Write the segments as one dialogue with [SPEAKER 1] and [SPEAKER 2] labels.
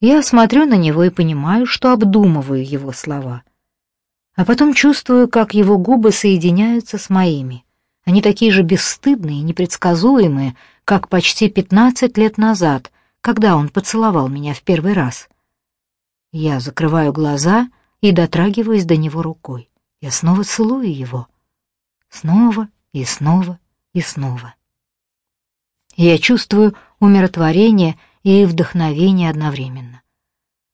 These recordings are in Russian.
[SPEAKER 1] Я смотрю на него и понимаю, что обдумываю его слова. А потом чувствую, как его губы соединяются с моими. Они такие же бесстыдные и непредсказуемые, как почти пятнадцать лет назад, когда он поцеловал меня в первый раз. Я закрываю глаза и дотрагиваюсь до него рукой. Я снова целую его. Снова и снова и снова. Я чувствую умиротворение и вдохновение одновременно.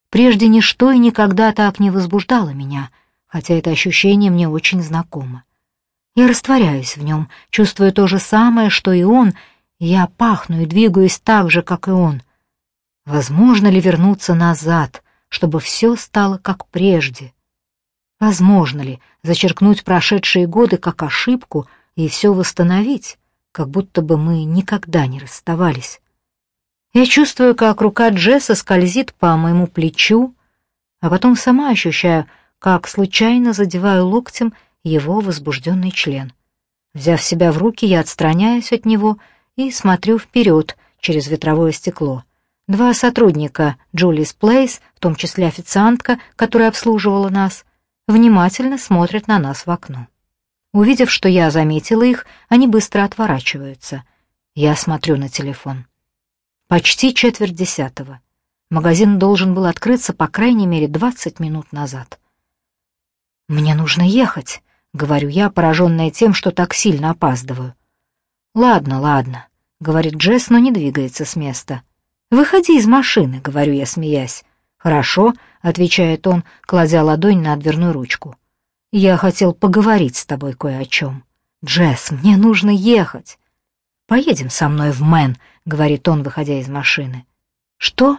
[SPEAKER 1] Прежде ничто и никогда так не возбуждало меня, хотя это ощущение мне очень знакомо. Я растворяюсь в нем, чувствуя то же самое, что и он, я пахну и двигаюсь так же, как и он. Возможно ли вернуться назад, чтобы все стало как прежде? Возможно ли зачеркнуть прошедшие годы как ошибку и все восстановить, как будто бы мы никогда не расставались? Я чувствую, как рука Джесса скользит по моему плечу, а потом сама ощущаю, как случайно задеваю локтем его возбужденный член. Взяв себя в руки, я отстраняюсь от него и смотрю вперед через ветровое стекло. Два сотрудника Джулис Плейс, в том числе официантка, которая обслуживала нас, внимательно смотрят на нас в окно. Увидев, что я заметила их, они быстро отворачиваются. Я смотрю на телефон. Почти четверть десятого. Магазин должен был открыться по крайней мере двадцать минут назад. «Мне нужно ехать», — говорю я, пораженная тем, что так сильно опаздываю. «Ладно, ладно», — говорит Джесс, но не двигается с места. «Выходи из машины», — говорю я, смеясь. «Хорошо», — отвечает он, кладя ладонь на дверную ручку. «Я хотел поговорить с тобой кое о чем. Джесс, мне нужно ехать». «Поедем со мной в Мэн», — говорит он, выходя из машины. «Что?»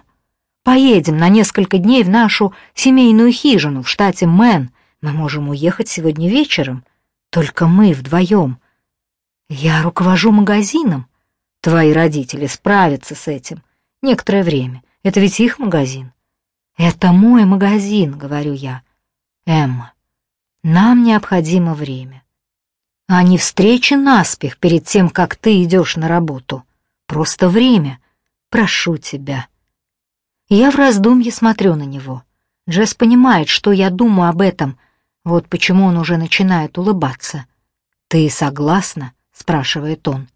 [SPEAKER 1] «Поедем на несколько дней в нашу семейную хижину в штате Мэн. Мы можем уехать сегодня вечером. Только мы вдвоем. Я руковожу магазином. Твои родители справятся с этим. Некоторое время. Это ведь их магазин». «Это мой магазин», — говорю я. «Эмма, нам необходимо время а не встречи наспех перед тем, как ты идешь на работу. Просто время. Прошу тебя. Я в раздумье смотрю на него. Джесс понимает, что я думаю об этом. Вот почему он уже начинает улыбаться. «Ты согласна?» — спрашивает он.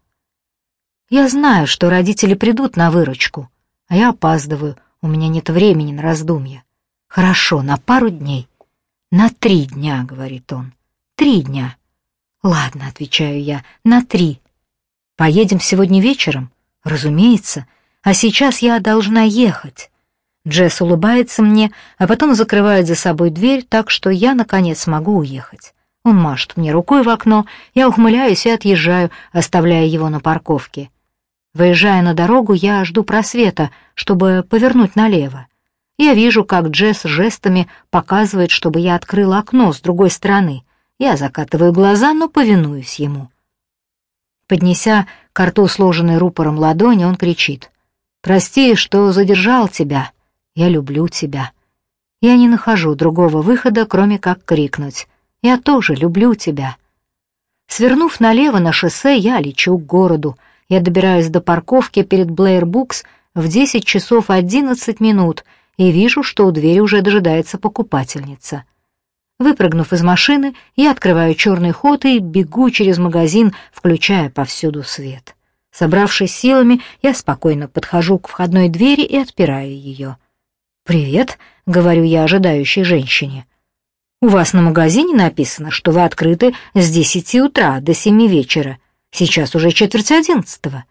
[SPEAKER 1] «Я знаю, что родители придут на выручку, а я опаздываю, у меня нет времени на раздумья. Хорошо, на пару дней. На три дня, — говорит он. Три дня. «Ладно», — отвечаю я, — «на три». «Поедем сегодня вечером?» «Разумеется. А сейчас я должна ехать». Джесс улыбается мне, а потом закрывает за собой дверь так, что я, наконец, могу уехать. Он машет мне рукой в окно, я ухмыляюсь и отъезжаю, оставляя его на парковке. Выезжая на дорогу, я жду просвета, чтобы повернуть налево. Я вижу, как Джесс жестами показывает, чтобы я открыла окно с другой стороны. Я закатываю глаза, но повинуюсь ему. Поднеся к рту сложенный рупором ладони, он кричит. «Прости, что задержал тебя. Я люблю тебя». Я не нахожу другого выхода, кроме как крикнуть. «Я тоже люблю тебя». Свернув налево на шоссе, я лечу к городу. Я добираюсь до парковки перед Блэйр Букс в 10 часов 11 минут и вижу, что у двери уже дожидается покупательница — Выпрыгнув из машины, я открываю черный ход и бегу через магазин, включая повсюду свет. Собравшись силами, я спокойно подхожу к входной двери и отпираю ее. «Привет», — говорю я ожидающей женщине. «У вас на магазине написано, что вы открыты с десяти утра до семи вечера. Сейчас уже четверть одиннадцатого».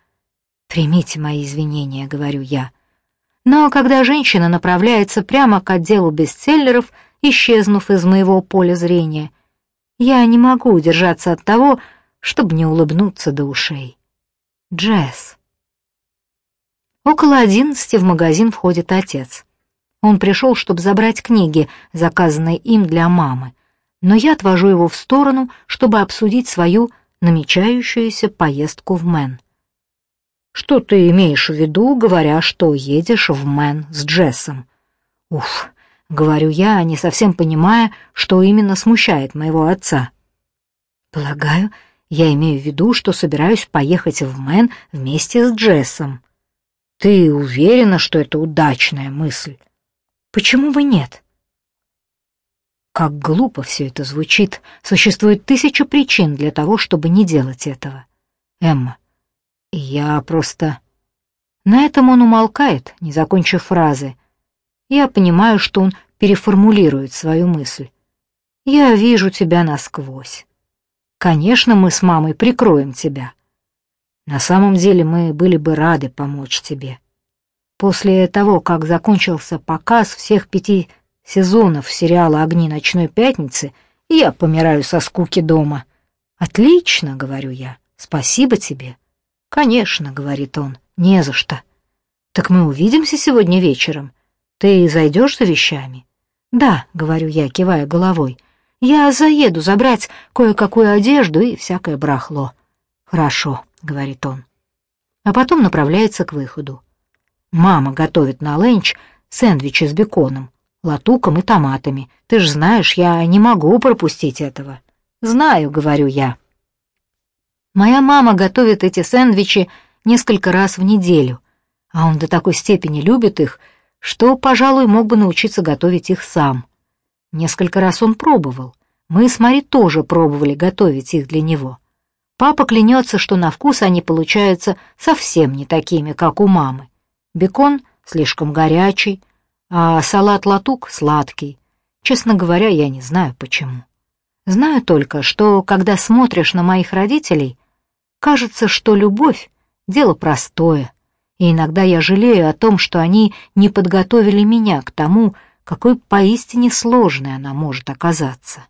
[SPEAKER 1] «Примите мои извинения», — говорю я. Но когда женщина направляется прямо к отделу бестселлеров — исчезнув из моего поля зрения. Я не могу удержаться от того, чтобы не улыбнуться до ушей. Джесс. Около одиннадцати в магазин входит отец. Он пришел, чтобы забрать книги, заказанные им для мамы, но я отвожу его в сторону, чтобы обсудить свою намечающуюся поездку в Мэн. «Что ты имеешь в виду, говоря, что едешь в Мэн с Джессом?» «Уф, — говорю я, не совсем понимая, что именно смущает моего отца. «Полагаю, я имею в виду, что собираюсь поехать в Мэн вместе с Джессом». «Ты уверена, что это удачная мысль?» Почему бы нет? Как глупо все это звучит. Существует тысяча причин для того, чтобы не делать этого. Эмма, я просто... На этом он умолкает, не закончив фразы. Я понимаю, что он переформулирует свою мысль. Я вижу тебя насквозь. Конечно, мы с мамой прикроем тебя. На самом деле мы были бы рады помочь тебе. После того, как закончился показ всех пяти сезонов сериала «Огни ночной пятницы», я помираю со скуки дома. «Отлично», — говорю я, — «спасибо тебе». «Конечно», — говорит он, — «не за что». «Так мы увидимся сегодня вечером. Ты зайдешь за вещами?» «Да», — говорю я, кивая головой, — «я заеду забрать кое-какую одежду и всякое барахло». «Хорошо», — говорит он. А потом направляется к выходу. Мама готовит на ленч сэндвичи с беконом, латуком и томатами. Ты ж знаешь, я не могу пропустить этого. Знаю, говорю я. Моя мама готовит эти сэндвичи несколько раз в неделю, а он до такой степени любит их, что, пожалуй, мог бы научиться готовить их сам. Несколько раз он пробовал. Мы с Мари тоже пробовали готовить их для него. Папа клянется, что на вкус они получаются совсем не такими, как у мамы. Бекон слишком горячий, а салат-латук сладкий. Честно говоря, я не знаю почему. Знаю только, что когда смотришь на моих родителей, кажется, что любовь — дело простое, и иногда я жалею о том, что они не подготовили меня к тому, какой поистине сложной она может оказаться.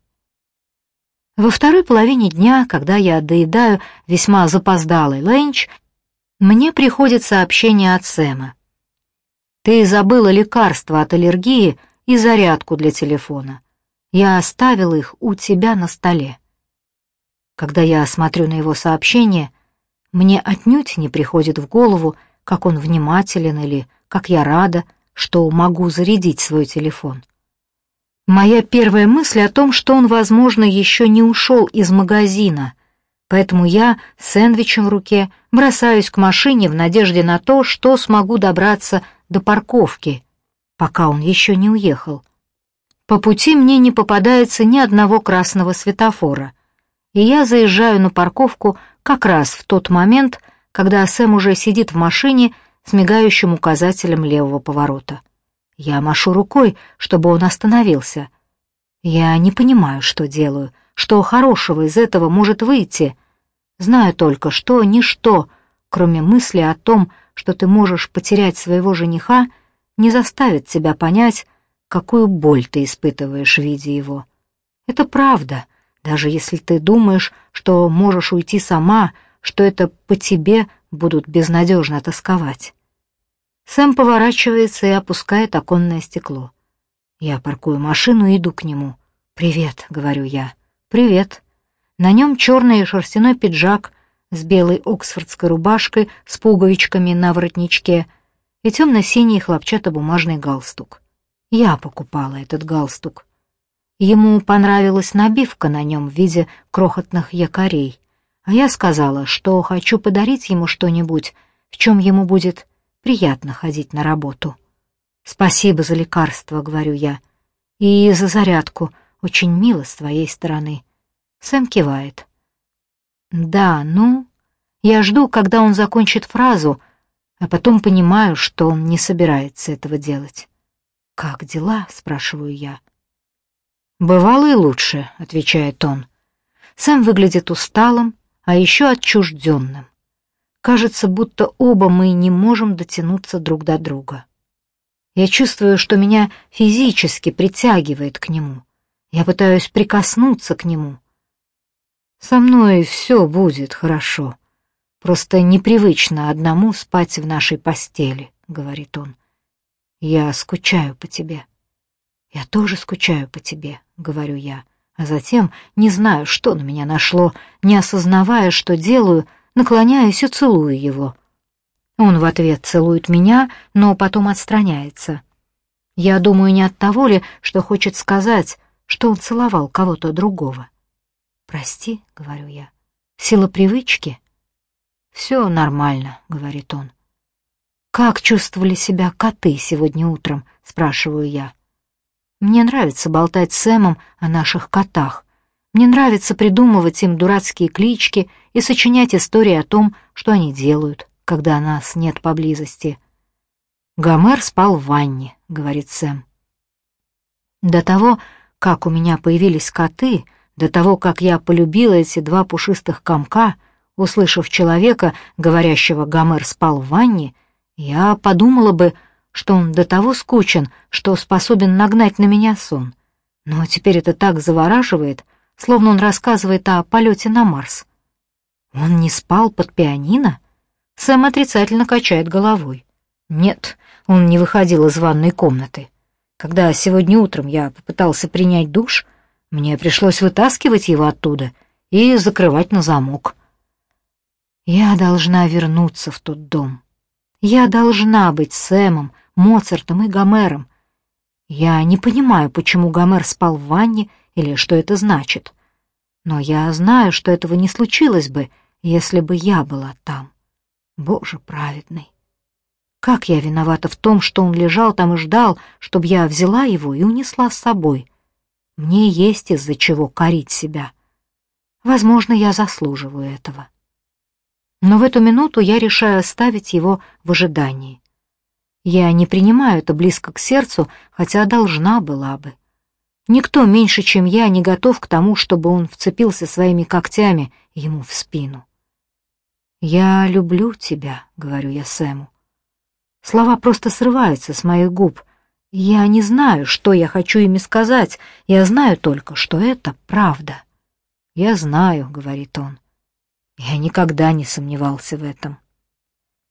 [SPEAKER 1] Во второй половине дня, когда я доедаю весьма запоздалый ленч, мне приходит сообщение от Сэма. «Ты забыла лекарство от аллергии и зарядку для телефона. Я оставила их у тебя на столе». Когда я смотрю на его сообщение, мне отнюдь не приходит в голову, как он внимателен или как я рада, что могу зарядить свой телефон. Моя первая мысль о том, что он, возможно, еще не ушел из магазина, поэтому я с сэндвичем в руке бросаюсь к машине в надежде на то, что смогу добраться до парковки, пока он еще не уехал. По пути мне не попадается ни одного красного светофора, и я заезжаю на парковку как раз в тот момент, когда Сэм уже сидит в машине с мигающим указателем левого поворота. Я машу рукой, чтобы он остановился. Я не понимаю, что делаю, что хорошего из этого может выйти. Знаю только, что ничто, кроме мысли о том, что ты можешь потерять своего жениха, не заставит тебя понять, какую боль ты испытываешь, видя его. Это правда, даже если ты думаешь, что можешь уйти сама, что это по тебе будут безнадежно тосковать. Сэм поворачивается и опускает оконное стекло. Я паркую машину и иду к нему. «Привет», — говорю я. «Привет». На нем черный шерстяной пиджак с белой оксфордской рубашкой с пуговичками на воротничке и темно-синий хлопчатобумажный галстук. Я покупала этот галстук. Ему понравилась набивка на нем в виде крохотных якорей, а я сказала, что хочу подарить ему что-нибудь, в чем ему будет приятно ходить на работу. Спасибо за лекарство, говорю я, и за зарядку. Очень мило с твоей стороны. Сэм кивает. Да, ну, я жду, когда он закончит фразу, а потом понимаю, что он не собирается этого делать. «Как дела?» — спрашиваю я. «Бывало и лучше», — отвечает он. Сэм выглядит усталым, а еще отчужденным. Кажется, будто оба мы не можем дотянуться друг до друга. Я чувствую, что меня физически притягивает к нему. Я пытаюсь прикоснуться к нему. Со мной все будет хорошо. Просто непривычно одному спать в нашей постели, — говорит он. Я скучаю по тебе. Я тоже скучаю по тебе, — говорю я. А затем, не знаю, что на меня нашло, не осознавая, что делаю, наклоняюсь и целую его. Он в ответ целует меня, но потом отстраняется. Я думаю не от того ли, что хочет сказать, что он целовал кого-то другого. «Прости», — говорю я, — «сила привычки?» «Все нормально», — говорит он. «Как чувствовали себя коты сегодня утром?» — спрашиваю я. Мне нравится болтать с Сэмом о наших котах. Мне нравится придумывать им дурацкие клички и сочинять истории о том, что они делают, когда нас нет поблизости. «Гомер спал в ванне», — говорит Сэм. До того, как у меня появились коты, до того, как я полюбила эти два пушистых комка, услышав человека, говорящего «Гомер спал в ванне», я подумала бы, что он до того скучен, что способен нагнать на меня сон. Но теперь это так завораживает, словно он рассказывает о полете на Марс. Он не спал под пианино? Сэм отрицательно качает головой. Нет, он не выходил из ванной комнаты. Когда сегодня утром я попытался принять душ, мне пришлось вытаскивать его оттуда и закрывать на замок. Я должна вернуться в тот дом. Я должна быть Сэмом, Моцартом и Гомером. Я не понимаю, почему Гомер спал в ванне или что это значит. Но я знаю, что этого не случилось бы, если бы я была там. Боже праведный! Как я виновата в том, что он лежал там и ждал, чтобы я взяла его и унесла с собой? Мне есть из-за чего корить себя. Возможно, я заслуживаю этого. Но в эту минуту я решаю оставить его в ожидании. Я не принимаю это близко к сердцу, хотя должна была бы. Никто меньше, чем я, не готов к тому, чтобы он вцепился своими когтями ему в спину. «Я люблю тебя», — говорю я Сэму. Слова просто срываются с моих губ. Я не знаю, что я хочу ими сказать, я знаю только, что это правда. «Я знаю», — говорит он. Я никогда не сомневался в этом.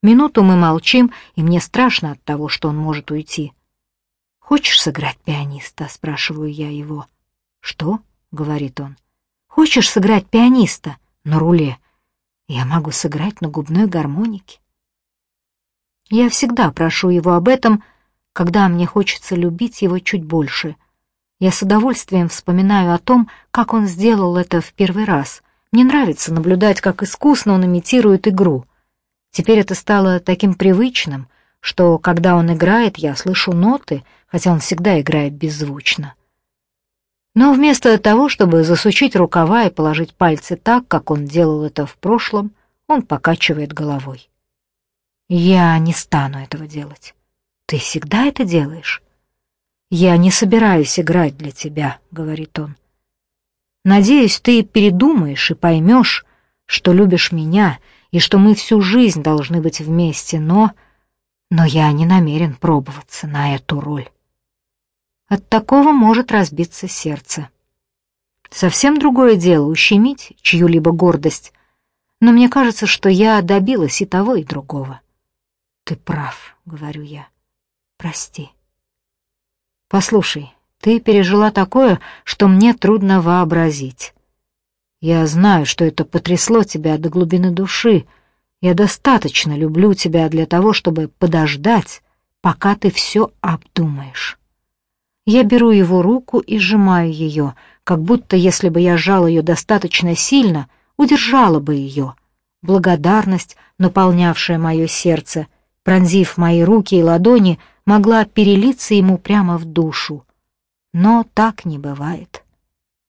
[SPEAKER 1] Минуту мы молчим, и мне страшно от того, что он может уйти. «Хочешь сыграть пианиста?» — спрашиваю я его. «Что?» — говорит он. «Хочешь сыграть пианиста на руле? Я могу сыграть на губной гармонике». Я всегда прошу его об этом, когда мне хочется любить его чуть больше. Я с удовольствием вспоминаю о том, как он сделал это в первый раз. Мне нравится наблюдать, как искусно он имитирует игру — Теперь это стало таким привычным, что, когда он играет, я слышу ноты, хотя он всегда играет беззвучно. Но вместо того, чтобы засучить рукава и положить пальцы так, как он делал это в прошлом, он покачивает головой. «Я не стану этого делать. Ты всегда это делаешь?» «Я не собираюсь играть для тебя», — говорит он. «Надеюсь, ты передумаешь и поймешь, что любишь меня и что мы всю жизнь должны быть вместе, но... Но я не намерен пробоваться на эту роль. От такого может разбиться сердце. Совсем другое дело — ущемить чью-либо гордость, но мне кажется, что я добилась и того, и другого. «Ты прав», — говорю я. «Прости». «Послушай, ты пережила такое, что мне трудно вообразить. Я знаю, что это потрясло тебя до глубины души. Я достаточно люблю тебя для того, чтобы подождать, пока ты все обдумаешь. Я беру его руку и сжимаю ее, как будто, если бы я сжал ее достаточно сильно, удержала бы ее. Благодарность, наполнявшая мое сердце, пронзив мои руки и ладони, могла перелиться ему прямо в душу. Но так не бывает.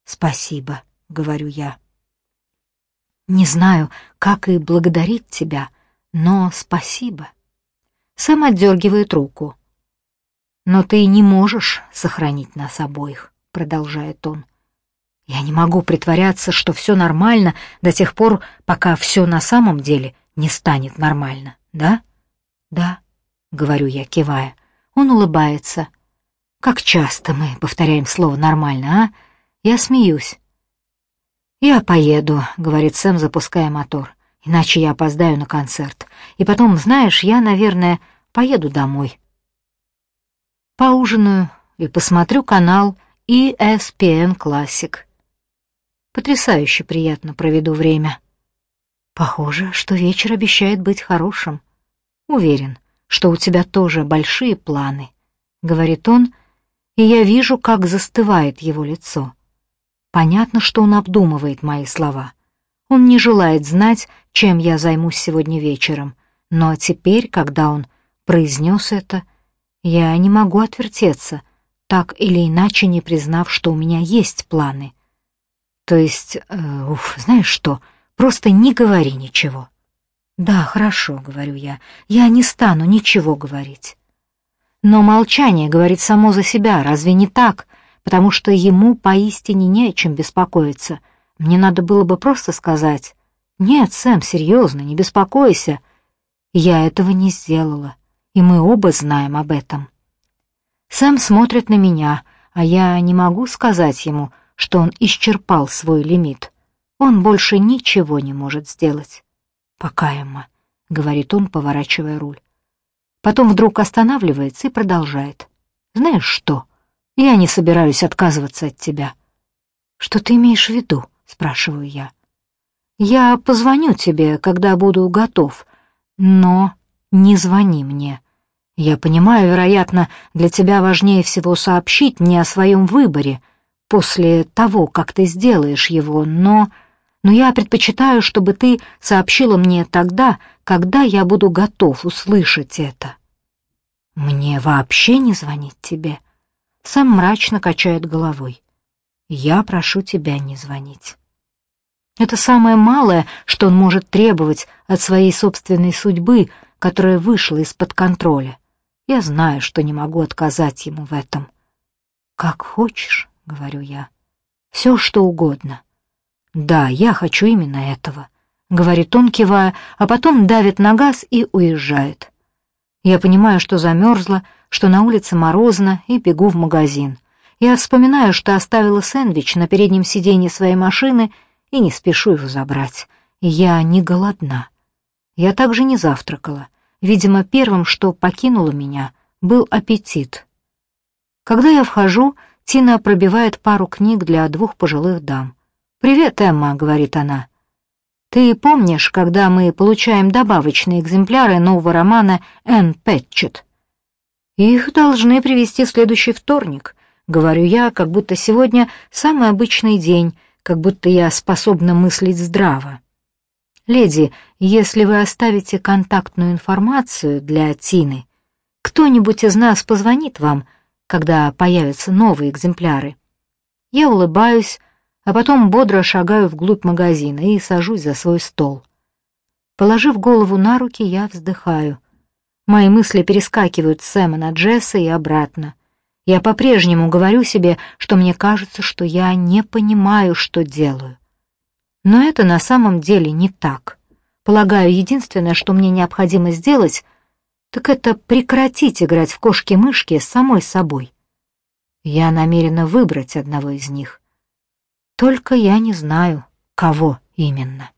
[SPEAKER 1] Спасибо. — говорю я. «Не знаю, как и благодарить тебя, но спасибо». Сэм отдергивает руку. «Но ты не можешь сохранить нас обоих», — продолжает он. «Я не могу притворяться, что все нормально до тех пор, пока все на самом деле не станет нормально, да?» «Да», — говорю я, кивая. Он улыбается. «Как часто мы повторяем слово «нормально», а?» Я смеюсь. «Я поеду», — говорит Сэм, запуская мотор, «иначе я опоздаю на концерт. И потом, знаешь, я, наверное, поеду домой. Поужинаю и посмотрю канал ESPN Classic. Потрясающе приятно проведу время. Похоже, что вечер обещает быть хорошим. Уверен, что у тебя тоже большие планы», — говорит он, и я вижу, как застывает его лицо. Понятно, что он обдумывает мои слова. Он не желает знать, чем я займусь сегодня вечером, но теперь, когда он произнес это, я не могу отвертеться, так или иначе не признав, что у меня есть планы. То есть, э, уф, знаешь что, просто не говори ничего. Да, хорошо, говорю я, я не стану ничего говорить. Но молчание говорит само за себя, разве не так? Потому что ему поистине не о чем беспокоиться. Мне надо было бы просто сказать, «Нет, Сэм, серьезно, не беспокойся». Я этого не сделала, и мы оба знаем об этом. Сэм смотрит на меня, а я не могу сказать ему, что он исчерпал свой лимит. Он больше ничего не может сделать. «Пока, Эмма», — говорит он, поворачивая руль. Потом вдруг останавливается и продолжает. «Знаешь что? Я не собираюсь отказываться от тебя». «Что ты имеешь в виду?» — спрашиваю я. «Я позвоню тебе, когда буду готов, но не звони мне. Я понимаю, вероятно, для тебя важнее всего сообщить мне о своем выборе после того, как ты сделаешь его, но...» но я предпочитаю, чтобы ты сообщила мне тогда, когда я буду готов услышать это. Мне вообще не звонить тебе. Сам мрачно качает головой. Я прошу тебя не звонить. Это самое малое, что он может требовать от своей собственной судьбы, которая вышла из-под контроля. Я знаю, что не могу отказать ему в этом. «Как хочешь», — говорю я, — «все, что угодно». «Да, я хочу именно этого», — говорит он, кивая, а потом давит на газ и уезжает. Я понимаю, что замерзла, что на улице морозно, и бегу в магазин. Я вспоминаю, что оставила сэндвич на переднем сиденье своей машины и не спешу его забрать. Я не голодна. Я также не завтракала. Видимо, первым, что покинуло меня, был аппетит. Когда я вхожу, Тина пробивает пару книг для двух пожилых дам. «Привет, Эмма», — говорит она. «Ты помнишь, когда мы получаем добавочные экземпляры нового романа «Энн Пэтчет»?» «Их должны привезти в следующий вторник», — говорю я, как будто сегодня самый обычный день, как будто я способна мыслить здраво. «Леди, если вы оставите контактную информацию для Тины, кто-нибудь из нас позвонит вам, когда появятся новые экземпляры». Я улыбаюсь, а потом бодро шагаю вглубь магазина и сажусь за свой стол. Положив голову на руки, я вздыхаю. Мои мысли перескакивают с Сэма на Джесса и обратно. Я по-прежнему говорю себе, что мне кажется, что я не понимаю, что делаю. Но это на самом деле не так. Полагаю, единственное, что мне необходимо сделать, так это прекратить играть в кошки-мышки с самой собой. Я намерена выбрать одного из них — только я не знаю, кого именно.